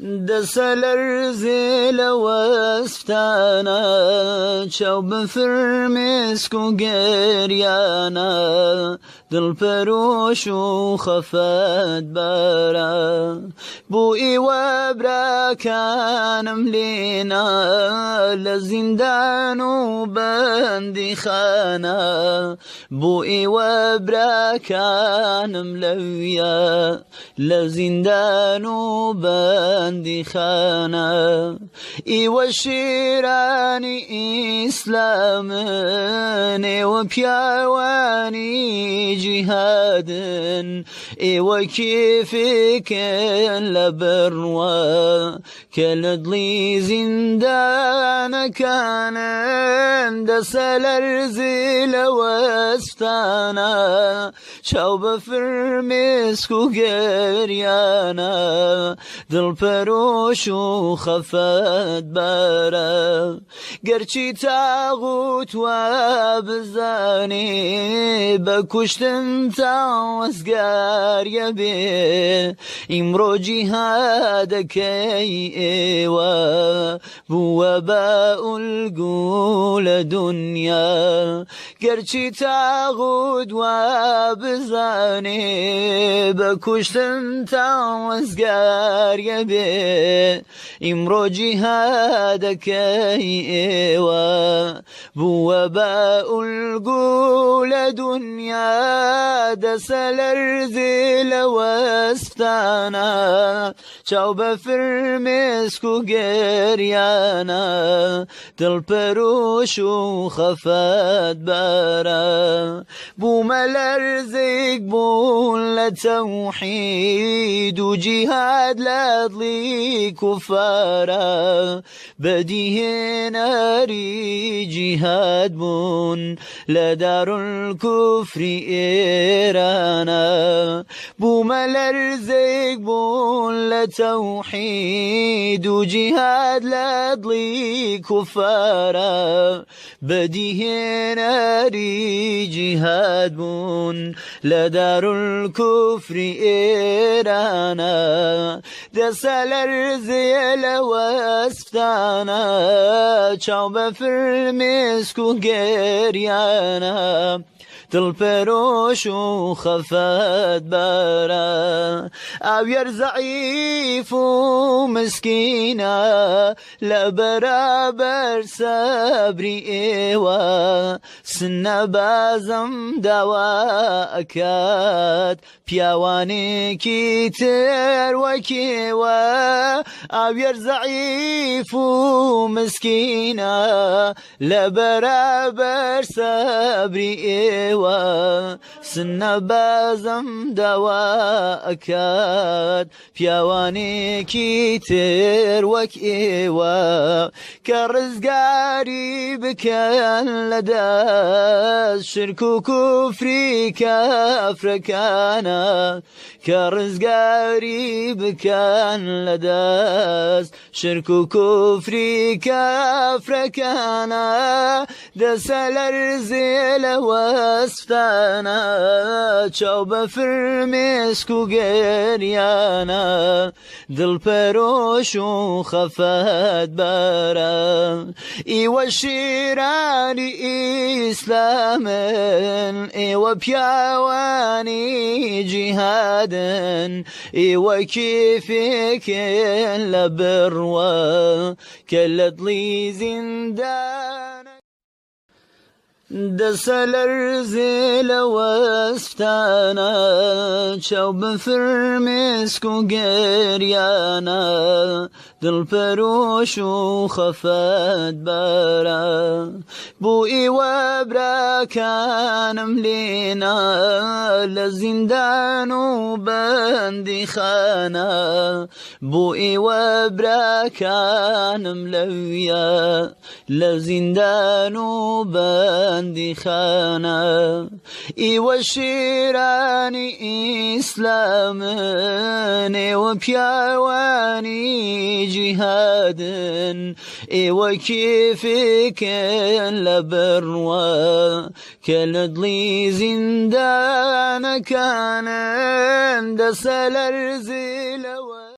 دەسە وەستانە چاو بفر مسک و گەریانە دڵپەرۆش و خەفەت بارە بوو ئیوە براکانم لێنا لە زیندان و بەندی خانە بوو ئیوە براکانم لەویە لە زیندان و بەند بەندی خانە ئیوە شێرانی ئیسلامن ئێوە پیاوانی ئێوە کێفێکن لە بڕوە کە لە دڵی زیندانەکانن دەسە لەرزی لە وەستانە چاو بە فرمێسک و بەرە گەرچی تاغوت وە بزانێ بە کوشتن تاوەزگاریە بێ ئیمڕۆجی هادەکەی ئێوە بووە بە ئولگو لە دنیا گەرچی تاغوت وە بزانێ بە کوشتن تاوەزگاریە بێ ئیمڕۆ جیهادەکەی ئێوە لەرزێ لە وەستانە چاو بە فرمێسک و گەریانە دڵپەرۆش و خەفەت بارە بوومە لەرزێک بوون لە تەوحید و جیهاد لە دڵی كفارا بديه ناري جهاد بون لدار الكفر إيرانا بوما لرزيك بون لتوحيد وجهاد لدلي كفارا بديه ناري جهاد بون لدار الكفر إيرانا. دسل لەرزێ لە وەستانە چاو بە فرمێسک گەریانە دڵپەرۆش و خەفەت بارە ئاوێر زعیف و مسکینە لە بەرابەر سەبری ئێوە سنە بازم داوا ئەکات پیاوانێکی تر وەکێوە ئاوێر زعیف و مسکینە لە بەرابەر سەبری ئێوە ئێوە سنە بازم داوا ئەکات. پیاوانێکی تر وەک ئێوە کە ڕزگاری بکەن لەدەست شرک و کوفری کافرەکانە کە ڕزگاری بکەن لەدەست شرک و کوفری کافرەکانە دەسە لەرزێ لەوەست دەستانە چاو بە فرمێسک و گەریانە دڵپەرۆش و خەفەت بارە ئیوە شیرانی ئیسلامن ئێوە پیاوانی جیهادن ئێوە کیفێکن لە بڕوە کە لە دڵی زیندان دەسە لەرزێ لە وەستانە چاو بفرمێسک و گەریانە دڵپەرۆش و خەفەت بارە بوو ئیوە براکانم لێنا لە زیندان و بەندی خانە بوو ئیوە براکانم لەویە لە زیندان و بەند بەندی خانە ئیوە شێرانی ئیسلامن ئێوە پیاوانی جیهادن ئێوە کێفێکن لە بڕوە کە لە دڵی